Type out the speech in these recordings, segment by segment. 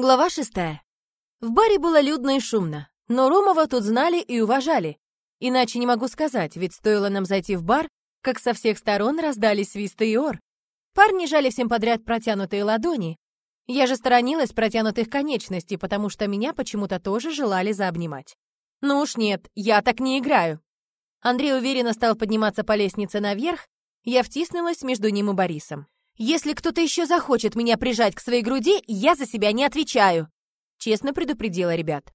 Глава шестая. В баре было людно и шумно, но Ромова тут знали и уважали. Иначе не могу сказать, ведь стоило нам зайти в бар, как со всех сторон раздались свисты и ор. Парни жали всем подряд протянутые ладони. Я же сторонилась протянутых конечностей, потому что меня почему-то тоже желали заобнимать. Ну уж нет, я так не играю. Андрей уверенно стал подниматься по лестнице наверх, я втиснулась между ним и Борисом. «Если кто-то еще захочет меня прижать к своей груди, я за себя не отвечаю!» Честно предупредила ребят.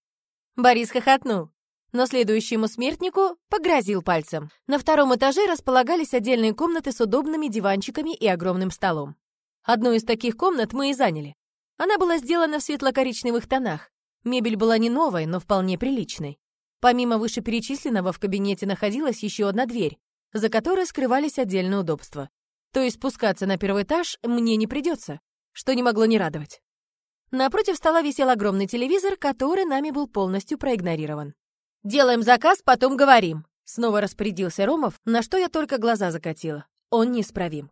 Борис хохотнул, но следующему смертнику погрозил пальцем. На втором этаже располагались отдельные комнаты с удобными диванчиками и огромным столом. Одну из таких комнат мы и заняли. Она была сделана в светло-коричневых тонах. Мебель была не новой, но вполне приличной. Помимо вышеперечисленного в кабинете находилась еще одна дверь, за которой скрывались отдельные удобства. То есть спускаться на первый этаж мне не придется, что не могло не радовать. Напротив стола висел огромный телевизор, который нами был полностью проигнорирован. «Делаем заказ, потом говорим», — снова распорядился Ромов, на что я только глаза закатила. Он неисправим.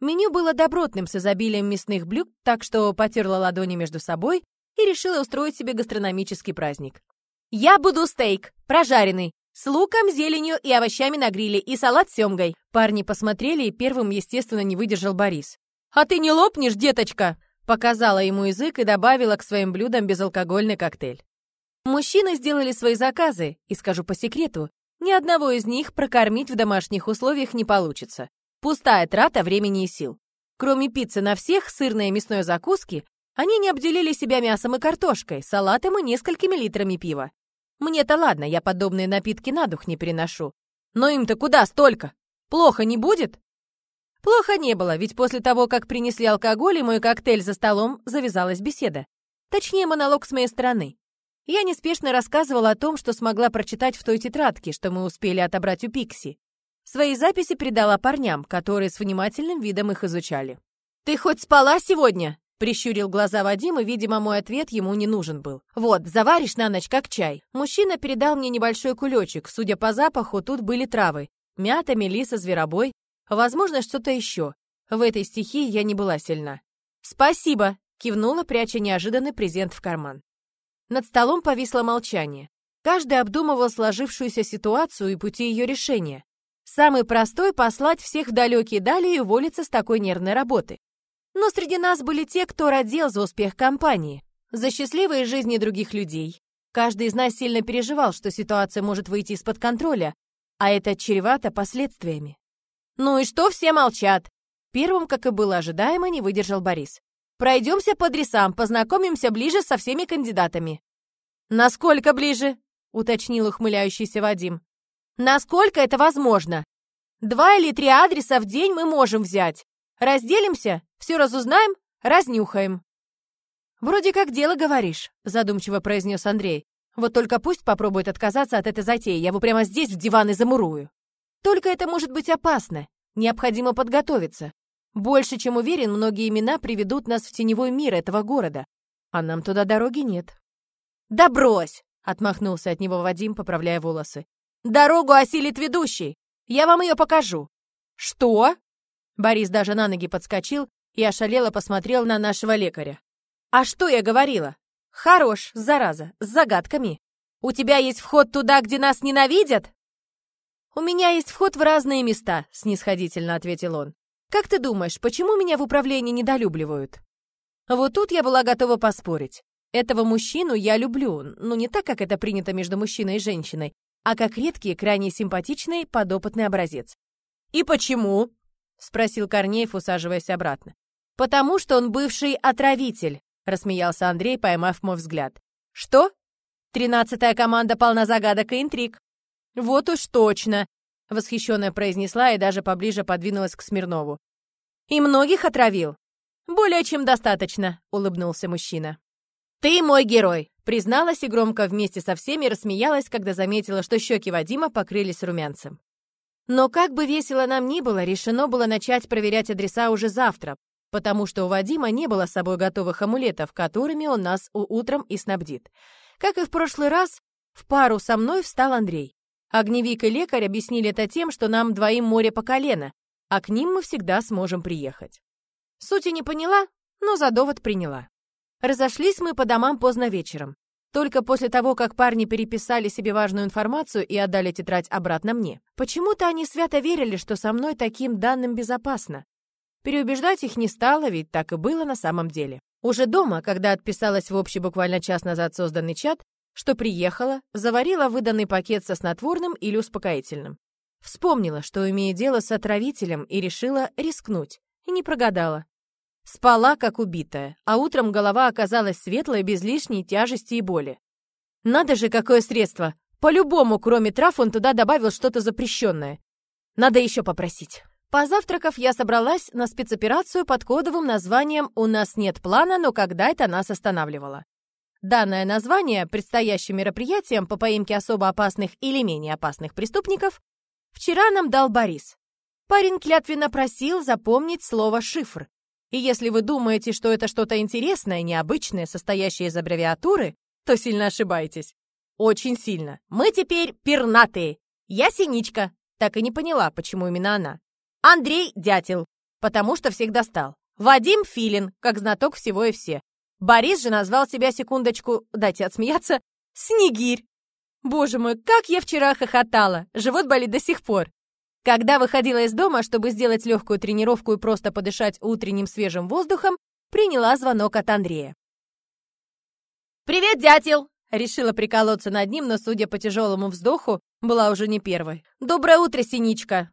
Меню было добротным, с изобилием мясных блюд, так что потерла ладони между собой и решила устроить себе гастрономический праздник. «Я буду стейк, прожаренный, с луком, зеленью и овощами на гриле и салат с семгой. Парни посмотрели, и первым, естественно, не выдержал Борис. «А ты не лопнешь, деточка?» Показала ему язык и добавила к своим блюдам безалкогольный коктейль. Мужчины сделали свои заказы, и скажу по секрету, ни одного из них прокормить в домашних условиях не получится. Пустая трата времени и сил. Кроме пиццы на всех, сырной и мясной закуски, они не обделили себя мясом и картошкой, салатом и несколькими литрами пива. Мне-то ладно, я подобные напитки на дух не переношу. Но им-то куда столько? Плохо не будет? Плохо не было, ведь после того, как принесли алкоголь и мой коктейль за столом, завязалась беседа. Точнее, монолог с моей стороны. Я неспешно рассказывала о том, что смогла прочитать в той тетрадке, что мы успели отобрать у Пикси. Свои записи передала парням, которые с внимательным видом их изучали. «Ты хоть спала сегодня?» Прищурил глаза Вадим, и, видимо, мой ответ ему не нужен был. «Вот, заваришь на ночь, как чай». Мужчина передал мне небольшой кулечек. Судя по запаху, тут были травы. Мята, мелиса, зверобой. Возможно, что-то еще. В этой стихии я не была сильна. «Спасибо!» — кивнула, пряча неожиданный презент в карман. Над столом повисло молчание. Каждый обдумывал сложившуюся ситуацию и пути ее решения. Самый простой — послать всех в далекие дали и уволиться с такой нервной работы. Но среди нас были те, кто родил за успех компании, за счастливые жизни других людей. Каждый из нас сильно переживал, что ситуация может выйти из-под контроля, а это чревато последствиями. «Ну и что все молчат?» Первым, как и было ожидаемо, не выдержал Борис. «Пройдемся по адресам, познакомимся ближе со всеми кандидатами». «Насколько ближе?» — уточнил ухмыляющийся Вадим. «Насколько это возможно? Два или три адреса в день мы можем взять. Разделимся, все разузнаем, разнюхаем». «Вроде как дело говоришь», — задумчиво произнес Андрей. «Вот только пусть попробует отказаться от этой затеи, я его прямо здесь в диван и замурую. Только это может быть опасно, необходимо подготовиться. Больше чем уверен, многие имена приведут нас в теневой мир этого города, а нам туда дороги нет». «Да брось!» — отмахнулся от него Вадим, поправляя волосы. «Дорогу осилит ведущий! Я вам ее покажу!» «Что?» Борис даже на ноги подскочил и ошалело посмотрел на нашего лекаря. «А что я говорила? Хорош, зараза, с загадками. У тебя есть вход туда, где нас ненавидят?» «У меня есть вход в разные места», — снисходительно ответил он. «Как ты думаешь, почему меня в управлении недолюбливают?» Вот тут я была готова поспорить. Этого мужчину я люблю, но не так, как это принято между мужчиной и женщиной, а как редкий, крайне симпатичный подопытный образец. «И почему?» — спросил Корнеев, усаживаясь обратно. «Потому что он бывший отравитель», — рассмеялся Андрей, поймав мой взгляд. «Что?» «Тринадцатая команда полна загадок и интриг». «Вот уж точно», — восхищенно произнесла и даже поближе подвинулась к Смирнову. «И многих отравил?» «Более чем достаточно», — улыбнулся мужчина. «Ты мой герой», — призналась и громко вместе со всеми рассмеялась, когда заметила, что щеки Вадима покрылись румянцем. Но как бы весело нам ни было, решено было начать проверять адреса уже завтра, потому что у Вадима не было с собой готовых амулетов, которыми он нас утром и снабдит. Как и в прошлый раз, в пару со мной встал Андрей. Огневик и лекарь объяснили это тем, что нам двоим море по колено, а к ним мы всегда сможем приехать. Сути не поняла, но за довод приняла. Разошлись мы по домам поздно вечером. Только после того, как парни переписали себе важную информацию и отдали тетрадь обратно мне. Почему-то они свято верили, что со мной таким данным безопасно. Переубеждать их не стало, ведь так и было на самом деле. Уже дома, когда отписалась в общий буквально час назад созданный чат, что приехала, заварила выданный пакет со снотворным или успокоительным. Вспомнила, что имею дело с отравителем и решила рискнуть. И не прогадала. Спала, как убитая, а утром голова оказалась светлой, без лишней тяжести и боли. Надо же, какое средство! По-любому, кроме трав, он туда добавил что-то запрещенное. Надо еще попросить. Позавтракав, я собралась на спецоперацию под кодовым названием «У нас нет плана, но когда это нас останавливало». Данное название предстоящим мероприятием по поимке особо опасных или менее опасных преступников вчера нам дал Борис. Парень клятвенно просил запомнить слово «шифр», и если вы думаете, что это что-то интересное, необычное, состоящее из аббревиатуры, то сильно ошибаетесь. Очень сильно. Мы теперь пернатые. Я Синичка. Так и не поняла, почему именно она. Андрей Дятел, потому что всех достал. Вадим Филин, как знаток всего и все. Борис же назвал себя, секундочку, дайте отсмеяться, Снегирь. Боже мой, как я вчера хохотала. Живот болит до сих пор. Когда выходила из дома, чтобы сделать легкую тренировку и просто подышать утренним свежим воздухом, приняла звонок от Андрея. «Привет, дятел!» Решила приколоться над ним, но, судя по тяжелому вздоху, была уже не первой. «Доброе утро, Синичка!»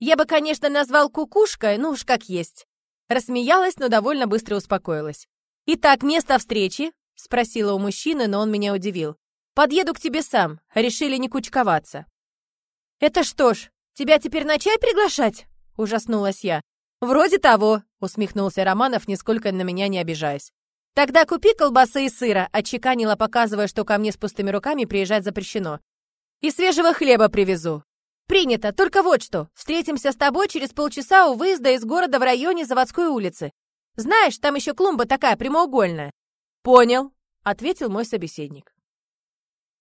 Я бы, конечно, назвал кукушкой, ну уж как есть. Рассмеялась, но довольно быстро успокоилась. «Итак, место встречи?» — спросила у мужчины, но он меня удивил. «Подъеду к тебе сам. Решили не кучковаться». «Это что ж, «Тебя теперь на чай приглашать?» — ужаснулась я. «Вроде того», — усмехнулся Романов, нисколько на меня не обижаясь. «Тогда купи колбасы и сыра», — отчеканила, показывая, что ко мне с пустыми руками приезжать запрещено. «И свежего хлеба привезу». «Принято, только вот что. Встретимся с тобой через полчаса у выезда из города в районе Заводской улицы. Знаешь, там еще клумба такая прямоугольная». «Понял», — ответил мой собеседник.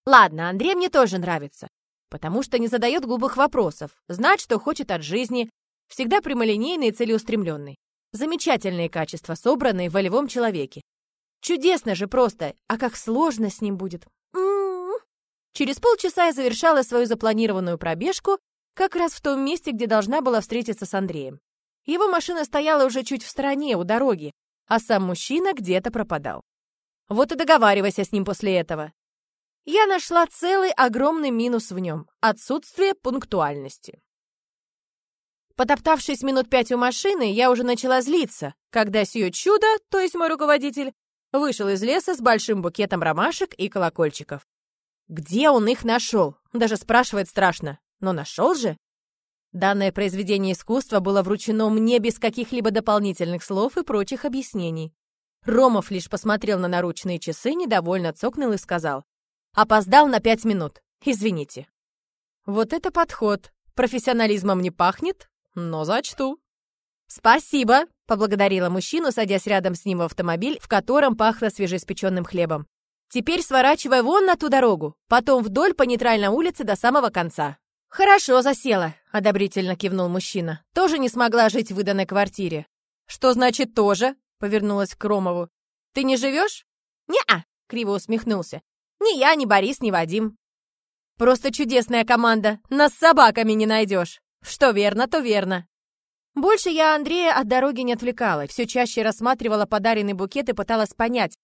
«Ладно, Андрей мне тоже нравится потому что не задает глупых вопросов, знает, что хочет от жизни, всегда прямолинейный и целеустремленный. Замечательные качества, собранные в волевом человеке. Чудесно же просто, а как сложно с ним будет. М-м-м. Через полчаса я завершала свою запланированную пробежку как раз в том месте, где должна была встретиться с Андреем. Его машина стояла уже чуть в стороне, у дороги, а сам мужчина где-то пропадал. Вот и договаривайся с ним после этого я нашла целый огромный минус в нем — отсутствие пунктуальности. Потоптавшись минут пять у машины, я уже начала злиться, когда сие чудо, то есть мой руководитель, вышел из леса с большим букетом ромашек и колокольчиков. Где он их нашел? Даже спрашивать страшно. Но нашел же? Данное произведение искусства было вручено мне без каких-либо дополнительных слов и прочих объяснений. Ромов лишь посмотрел на наручные часы, недовольно цокнул и сказал. Опоздал на пять минут. Извините. Вот это подход. Профессионализмом не пахнет, но зачту. «Спасибо», — поблагодарила мужчину, садясь рядом с ним в автомобиль, в котором пахло свежеиспеченным хлебом. «Теперь сворачивай вон на ту дорогу, потом вдоль по нейтральной улице до самого конца». «Хорошо засела», — одобрительно кивнул мужчина. «Тоже не смогла жить в выданной квартире». «Что значит «тоже»?» — повернулась к Ромову. «Ты не живешь?» «Не-а», — криво усмехнулся. Ни я, ни Борис, ни Вадим. Просто чудесная команда. Нас с собаками не найдешь. Что верно, то верно. Больше я Андрея от дороги не отвлекала, все чаще рассматривала подаренный букет и пыталась понять,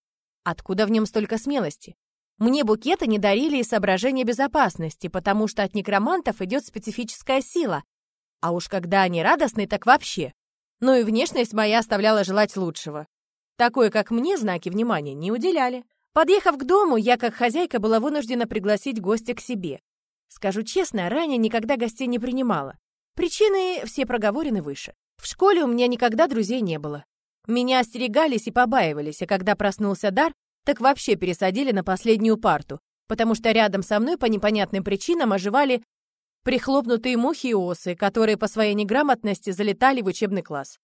откуда в нем столько смелости. Мне букеты не дарили из соображения безопасности, потому что от некромантов идет специфическая сила. А уж когда они радостны, так вообще. Ну и внешность моя оставляла желать лучшего. Такое, как мне, знаки внимания не уделяли. Подъехав к дому, я, как хозяйка, была вынуждена пригласить гостя к себе. Скажу честно, ранее никогда гостей не принимала. Причины все проговорены выше. В школе у меня никогда друзей не было. Меня остерегались и побаивались, а когда проснулся дар, так вообще пересадили на последнюю парту, потому что рядом со мной по непонятным причинам оживали прихлопнутые мухи и осы, которые по своей неграмотности залетали в учебный класс.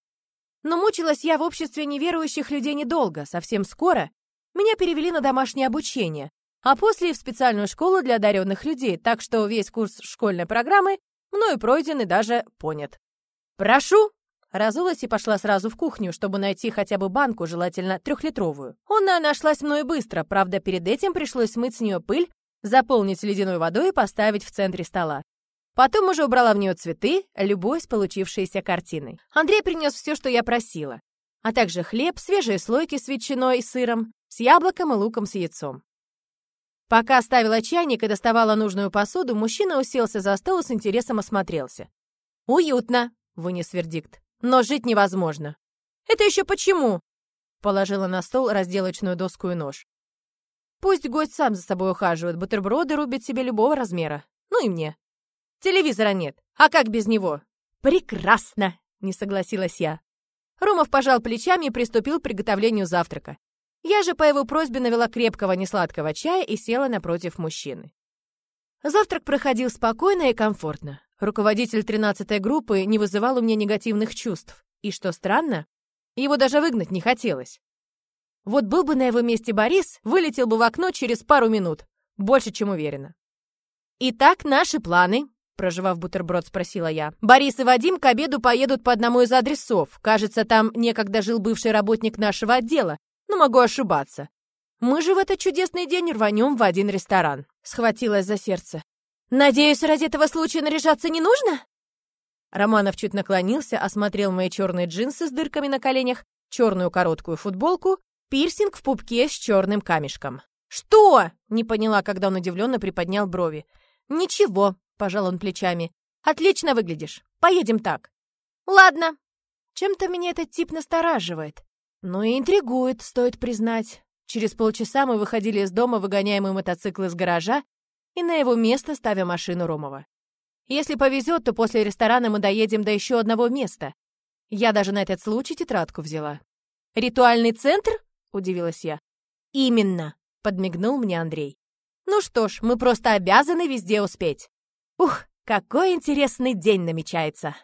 Но мучилась я в обществе неверующих людей недолго, совсем скоро меня перевели на домашнее обучение, а после в специальную школу для одаренных людей, так что весь курс школьной программы мною пройден и даже понят. «Прошу!» Разулась и пошла сразу в кухню, чтобы найти хотя бы банку, желательно трехлитровую. Она нашлась мною быстро, правда, перед этим пришлось смыть с нее пыль, заполнить ледяной водой и поставить в центре стола. Потом уже убрала в нее цветы, любуясь получившейся картиной. Андрей принес все, что я просила, а также хлеб, свежие слойки с ветчиной и сыром, с яблоком и луком с яйцом. Пока ставила чайник и доставала нужную посуду, мужчина уселся за стол и с интересом осмотрелся. «Уютно», — вынес вердикт, — «но жить невозможно». «Это еще почему?» — положила на стол разделочную доску и нож. «Пусть гость сам за собой ухаживает, бутерброды рубит себе любого размера. Ну и мне. Телевизора нет. А как без него?» «Прекрасно!» — не согласилась я. Ромов пожал плечами и приступил к приготовлению завтрака. Я же по его просьбе навела крепкого несладкого чая и села напротив мужчины. Завтрак проходил спокойно и комфортно. Руководитель 13-й группы не вызывал у меня негативных чувств. И что странно, его даже выгнать не хотелось. Вот был бы на его месте Борис, вылетел бы в окно через пару минут. Больше, чем уверена. «Итак, наши планы», — проживав бутерброд, спросила я. «Борис и Вадим к обеду поедут по одному из адресов. Кажется, там некогда жил бывший работник нашего отдела но могу ошибаться. Мы же в этот чудесный день рванем в один ресторан. Схватилась за сердце. Надеюсь, ради этого случая наряжаться не нужно? Романов чуть наклонился, осмотрел мои черные джинсы с дырками на коленях, черную короткую футболку, пирсинг в пупке с черным камешком. «Что?» — не поняла, когда он удивленно приподнял брови. «Ничего», — пожал он плечами. «Отлично выглядишь. Поедем так». «Ладно». Чем-то меня этот тип настораживает. Ну и интригует, стоит признать. Через полчаса мы выходили из дома, выгоняя мой мотоцикл из гаража, и на его место ставя машину Ромова. Если повезет, то после ресторана мы доедем до еще одного места. Я даже на этот случай тетрадку взяла. «Ритуальный центр?» — удивилась я. «Именно», — подмигнул мне Андрей. «Ну что ж, мы просто обязаны везде успеть. Ух, какой интересный день намечается!»